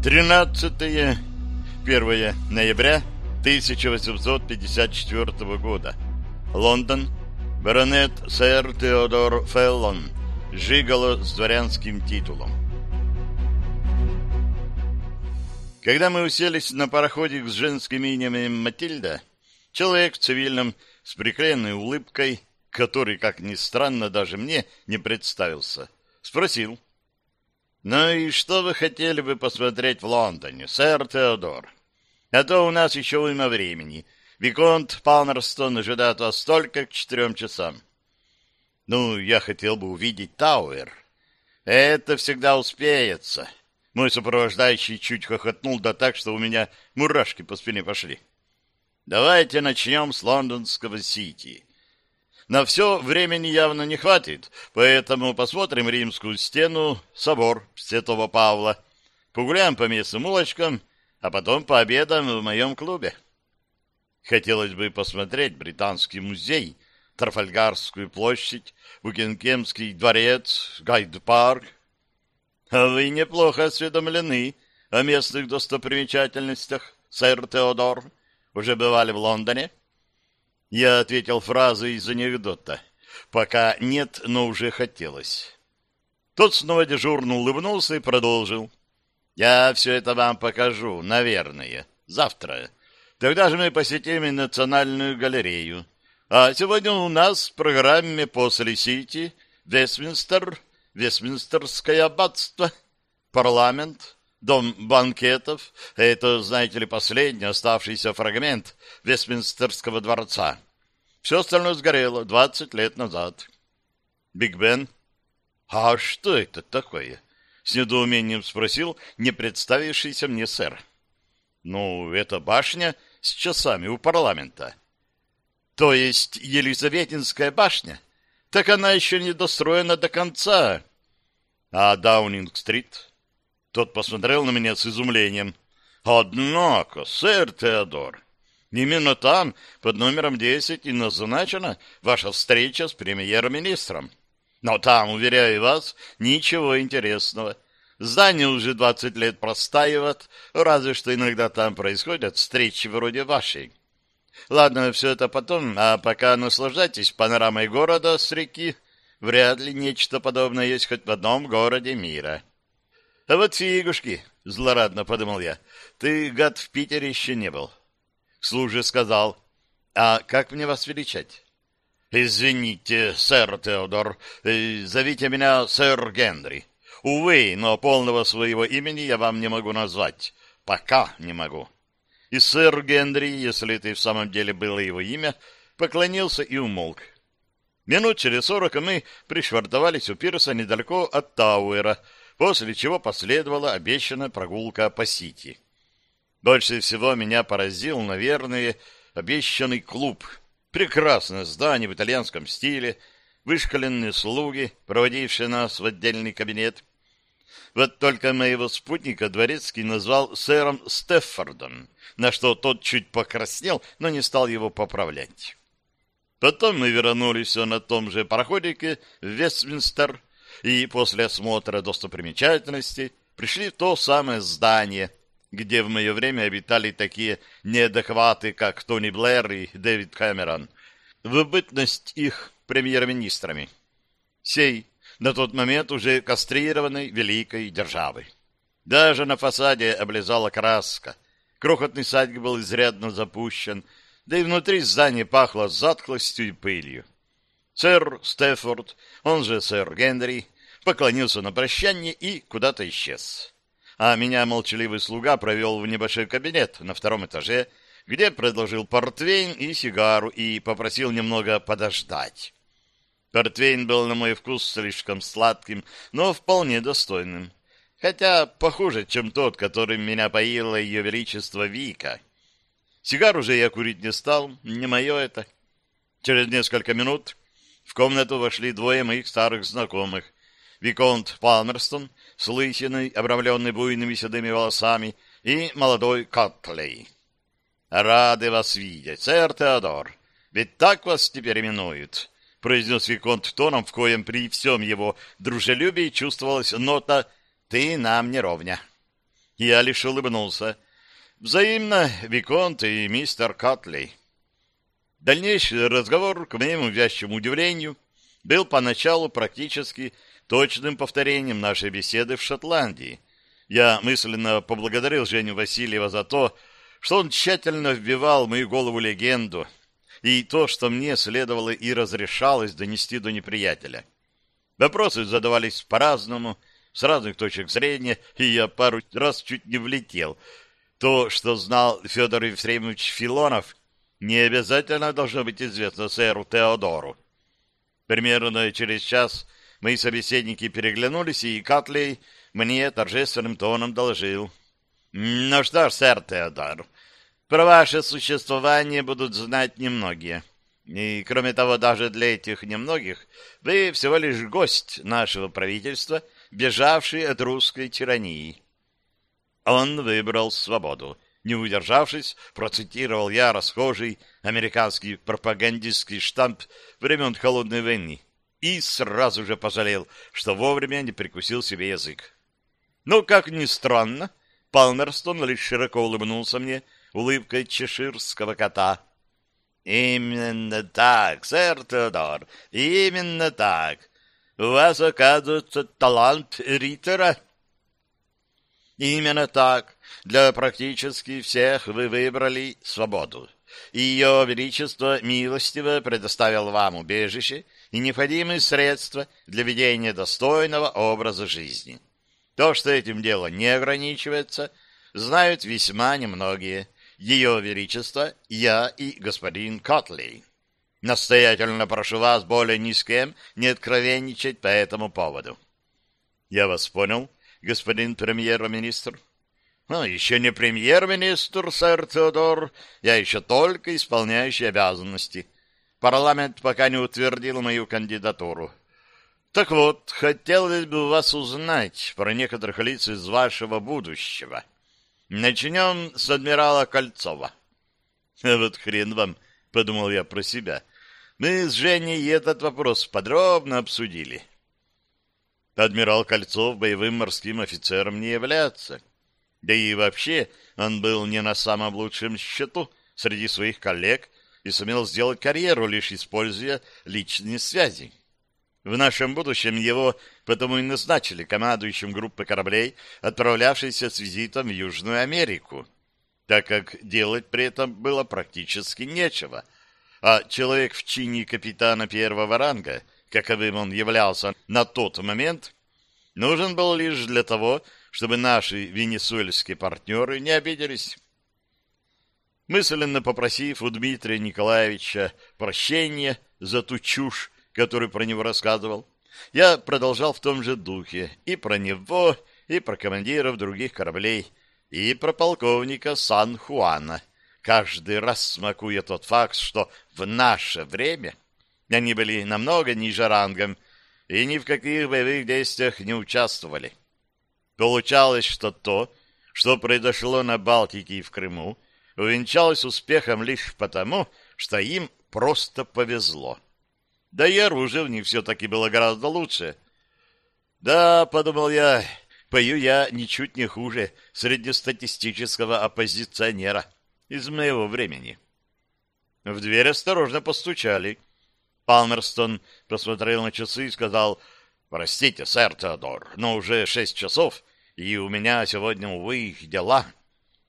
13 1 ноября 1854 года. Лондон. Баронет сэр Теодор Феллон. Жигало с дворянским титулом. Когда мы уселись на пароходик с женским именем Матильда, человек в цивильном с приклеенной улыбкой, который, как ни странно, даже мне не представился, спросил. «Ну и что вы хотели бы посмотреть в Лондоне, сэр Теодор? А то у нас еще уйма времени. Виконт Палмерстон ожидает вас только к четырем часам». «Ну, я хотел бы увидеть Тауэр». «Это всегда успеется». Мой сопровождающий чуть хохотнул, да так, что у меня мурашки по спине пошли. «Давайте начнем с лондонского Сити». На все времени явно не хватит, поэтому посмотрим римскую стену, собор Святого Павла, погуляем по местным улочкам, а потом пообедаем в моем клубе. Хотелось бы посмотреть Британский музей, Трафальгарскую площадь, Букингемский дворец, Гайд-парк. А вы неплохо осведомлены о местных достопримечательностях, сэр Теодор. Уже бывали в Лондоне? — я ответил фразой из анекдота. Пока нет, но уже хотелось. Тот снова дежурно улыбнулся и продолжил. Я все это вам покажу, наверное, завтра. Тогда же мы посетим и Национальную галерею. А сегодня у нас в программе после Сити Вестминстер, Вестминстерское аббатство, парламент, дом банкетов. Это, знаете ли, последний оставшийся фрагмент Вестминстерского дворца. Все остальное сгорело 20 лет назад. Биг Бен? А что это такое? С недоумением спросил не представившийся мне сэр. Ну, это башня с часами у парламента. То есть Елизаветинская башня? Так она еще не достроена до конца. А Даунинг-стрит? Тот посмотрел на меня с изумлением. Однако, сэр Теодор, именно там, под номером 10, и назначена ваша встреча с премьер-министром. Но там, уверяю вас, ничего интересного. Здание уже 20 лет простаивает, разве что иногда там происходят встречи вроде вашей. Ладно, все это потом, а пока наслаждайтесь панорамой города с реки. Вряд ли нечто подобное есть хоть в одном городе мира. А вот фигушки, злорадно подумал я, ты, гад, в Питере еще не был. Служа сказал, а как мне вас величать? Извините, сэр Теодор, э, зовите меня сэр Генри. Увы, но полного своего имени я вам не могу назвать. Пока не могу. И сэр Генри, если это и в самом деле было его имя, поклонился и умолк. Минут через сорок мы пришвартовались у пирса недалеко от Тауэра, после чего последовала обещанная прогулка по Сити. Больше всего меня поразил, наверное, обещанный клуб. Прекрасное здание в итальянском стиле, вышкаленные слуги, проводившие нас в отдельный кабинет. Вот только моего спутника Дворецкий назвал сэром Стеффордом, на что тот чуть покраснел, но не стал его поправлять. Потом мы вернулись на том же пароходике в Вестминстер, и после осмотра достопримечательностей пришли в то самое здание, где в мое время обитали такие неадекваты, как Тони Блэр и Дэвид Кэмерон, в бытность их премьер-министрами. Сей на тот момент уже кастрированной великой державы. Даже на фасаде облезала краска. Крохотный садик был изрядно запущен, да и внутри здания пахло затхлостью и пылью. Сэр Стефорд, он же сэр Генри, поклонился на прощание и куда-то исчез. А меня молчаливый слуга провел в небольшой кабинет на втором этаже, где предложил портвейн и сигару и попросил немного подождать. Портвейн был на мой вкус слишком сладким, но вполне достойным. Хотя похуже, чем тот, которым меня поила ее величество Вика. Сигар уже я курить не стал, не мое это. Через несколько минут в комнату вошли двое моих старых знакомых. Виконт Палмерстон с лысиной, обрамленной буйными седыми волосами, и молодой Котлей. «Рады вас видеть, сэр Теодор. Ведь так вас теперь именуют», — произнес Виконт тоном, в коем при всем его дружелюбии чувствовалась нота «ты нам не ровня». Я лишь улыбнулся. Взаимно, Виконт и мистер Катли. Дальнейший разговор, к моему вящему удивлению, был поначалу практически точным повторением нашей беседы в Шотландии. Я мысленно поблагодарил Женю Васильева за то, что он тщательно вбивал в мою голову легенду и то, что мне следовало и разрешалось донести до неприятеля. Вопросы задавались по-разному, с разных точек зрения, и я пару раз чуть не влетел. То, что знал Федор Ефремович Филонов, не обязательно должно быть известно сэру Теодору. Примерно через час мои собеседники переглянулись, и Катлей мне торжественным тоном доложил. «Ну что ж, сэр Теодор, про ваше существование будут знать немногие. И, кроме того, даже для этих немногих вы всего лишь гость нашего правительства — бежавший от русской тирании. Он выбрал свободу. Не удержавшись, процитировал я расхожий американский пропагандистский штамп времен Холодной войны и сразу же пожалел, что вовремя не прикусил себе язык. Но, как ни странно, Палмерстон лишь широко улыбнулся мне улыбкой чеширского кота. «Именно так, сэр Теодор, именно так. У вас, оказывается, талант ритера. Именно так. Для практически всех вы выбрали свободу. Ее Величество милостиво предоставил вам убежище и необходимые средства для ведения достойного образа жизни. То, что этим дело не ограничивается, знают весьма немногие. Ее Величество, я и господин Котлей. Настоятельно прошу вас более ни с кем не откровенничать по этому поводу. Я вас понял, господин премьер-министр. Ну, еще не премьер-министр, сэр Теодор, я еще только исполняющий обязанности. Парламент пока не утвердил мою кандидатуру. Так вот, хотелось бы вас узнать про некоторых лиц из вашего будущего. Начнем с адмирала Кольцова. А вот хрен вам, — подумал я про себя. Мы с Женей этот вопрос подробно обсудили. Адмирал Кольцов боевым морским офицером не является. Да и вообще он был не на самом лучшем счету среди своих коллег и сумел сделать карьеру, лишь используя личные связи. В нашем будущем его потому и назначили командующим группы кораблей, отправлявшейся с визитом в Южную Америку, так как делать при этом было практически нечего — а человек в чине капитана первого ранга, каковым он являлся на тот момент, нужен был лишь для того, чтобы наши венесуэльские партнеры не обиделись. Мысленно попросив у Дмитрия Николаевича прощения за ту чушь, которую про него рассказывал, я продолжал в том же духе и про него, и про командиров других кораблей, и про полковника Сан-Хуана, каждый раз смакуя тот факт, что в наше время они были намного ниже рангом и ни в каких боевых действиях не участвовали. Получалось, что то, что произошло на Балтике и в Крыму, увенчалось успехом лишь потому, что им просто повезло. Да и оружие в них все-таки было гораздо лучше. Да, подумал я, пою я ничуть не хуже среднестатистического оппозиционера из моего времени. В дверь осторожно постучали. Палмерстон посмотрел на часы и сказал, «Простите, сэр Теодор, но уже шесть часов, и у меня сегодня, увы, дела.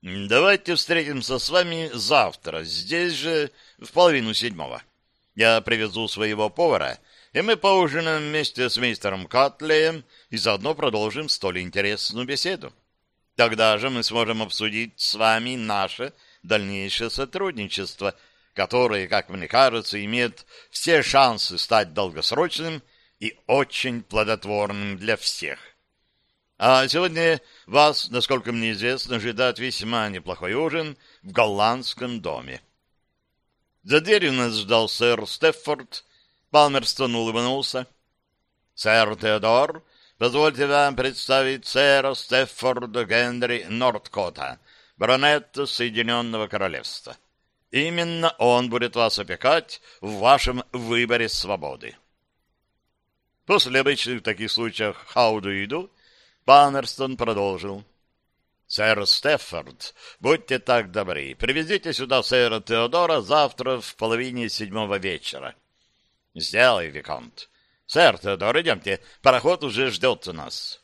Давайте встретимся с вами завтра, здесь же в половину седьмого. Я привезу своего повара, и мы поужинаем вместе с мистером Катлеем и заодно продолжим столь интересную беседу. Тогда же мы сможем обсудить с вами наше дальнейшее сотрудничество, которое, как мне кажется, имеет все шансы стать долгосрочным и очень плодотворным для всех. А сегодня вас, насколько мне известно, ожидает весьма неплохой ужин в голландском доме. За дверью нас ждал сэр Стеффорд. Палмерстон улыбнулся. «Сэр Теодор, позвольте вам представить сэра Стеффорда Генри Нордкота, баронета Соединенного Королевства. Именно он будет вас опекать в вашем выборе свободы. После обычных таких случаев «How do you do?» Баннерстон продолжил. Сэр Стефорд, будьте так добры, привезите сюда сэра Теодора завтра в половине седьмого вечера. Сделай, Виконт. Сэр Теодор, идемте, пароход уже ждет нас.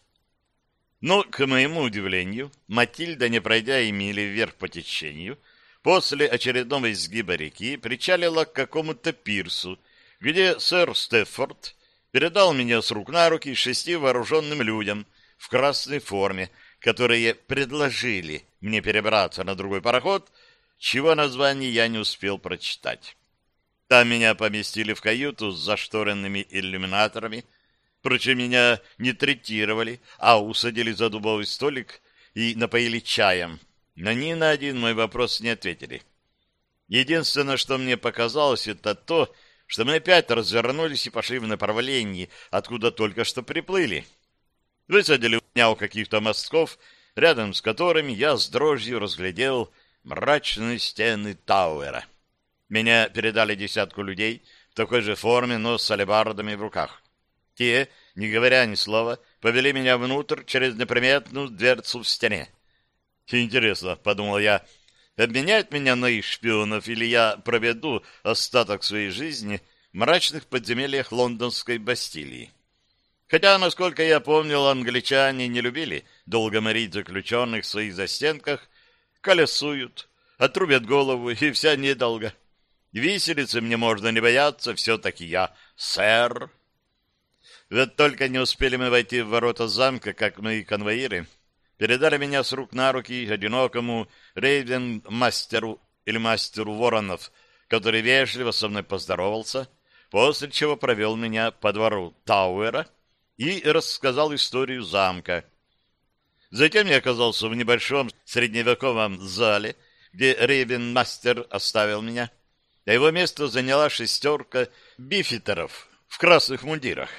Но, к моему удивлению, Матильда, не пройдя и мили вверх по течению, после очередного изгиба реки причалила к какому-то пирсу, где сэр Стефорд передал меня с рук на руки шести вооруженным людям в красной форме, которые предложили мне перебраться на другой пароход, чего название я не успел прочитать. Там меня поместили в каюту с зашторенными иллюминаторами, Впрочем, меня не третировали, а усадили за дубовый столик и напоили чаем. Но ни на один мой вопрос не ответили. Единственное, что мне показалось, это то, что мы опять развернулись и пошли в направлении, откуда только что приплыли. Высадили меня у каких-то мостков, рядом с которыми я с дрожью разглядел мрачные стены Тауэра. Меня передали десятку людей в такой же форме, но с алебардами в руках. Те, не говоря ни слова, повели меня внутрь через неприметную дверцу в стене. Интересно, подумал я, обменяют меня на их шпионов, или я проведу остаток своей жизни в мрачных подземельях лондонской Бастилии. Хотя, насколько я помнил, англичане не любили долго морить заключенных в своих застенках, колесуют, отрубят голову, и вся недолго. Виселицы мне можно не бояться, все-таки я сэр. Вот только не успели мы войти в ворота замка, как мои конвоиры передали меня с рук на руки одинокому рейвен-мастеру или мастеру воронов, который вежливо со мной поздоровался, после чего провел меня по двору Тауэра и рассказал историю замка. Затем я оказался в небольшом средневековом зале, где рейвен-мастер оставил меня, а его место заняла шестерка бифитеров в красных мундирах.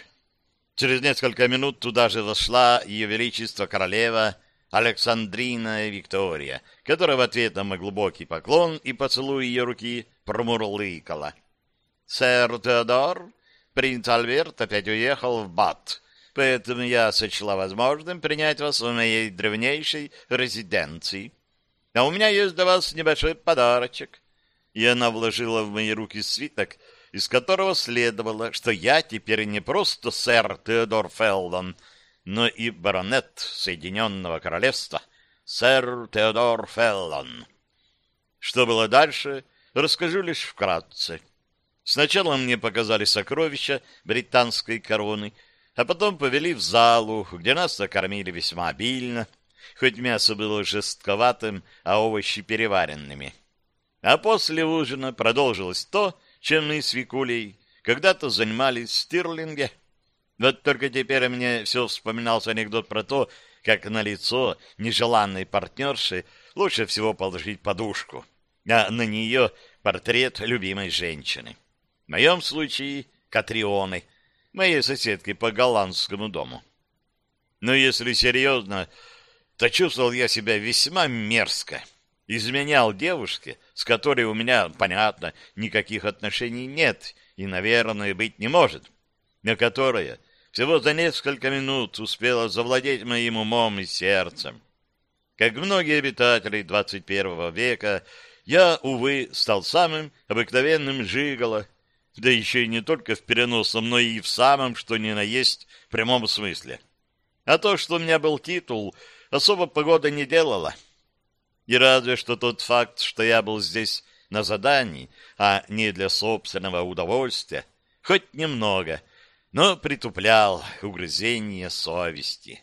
Через несколько минут туда же зашла ее величество королева Александрина Виктория, которая в ответ на мой глубокий поклон и поцелуй ее руки промурлыкала. «Сэр Теодор, принц Альберт опять уехал в Бат, поэтому я сочла возможным принять вас в моей древнейшей резиденции. А у меня есть для вас небольшой подарочек». И она вложила в мои руки свиток, из которого следовало, что я теперь не просто сэр Теодор Фелдон, но и баронет Соединенного Королевства, сэр Теодор Феллон. Что было дальше, расскажу лишь вкратце. Сначала мне показали сокровища британской короны, а потом повели в залу, где нас накормили весьма обильно, хоть мясо было жестковатым, а овощи переваренными. А после ужина продолжилось то, чем мы с Викулей когда-то занимались в Стирлинге. Вот только теперь мне все вспоминался анекдот про то, как на лицо нежеланной партнерши лучше всего положить подушку, а на нее портрет любимой женщины. В моем случае Катрионы, моей соседки по голландскому дому. Но если серьезно, то чувствовал я себя весьма мерзко изменял девушке, с которой у меня, понятно, никаких отношений нет и, наверное, быть не может, но которая всего за несколько минут успела завладеть моим умом и сердцем. Как многие обитатели 21 века, я, увы, стал самым обыкновенным жиголо, да еще и не только в переносном, но и в самом, что ни на есть, прямом смысле. А то, что у меня был титул, особо погода не делала — и разве что тот факт, что я был здесь на задании, а не для собственного удовольствия, хоть немного, но притуплял угрызение совести.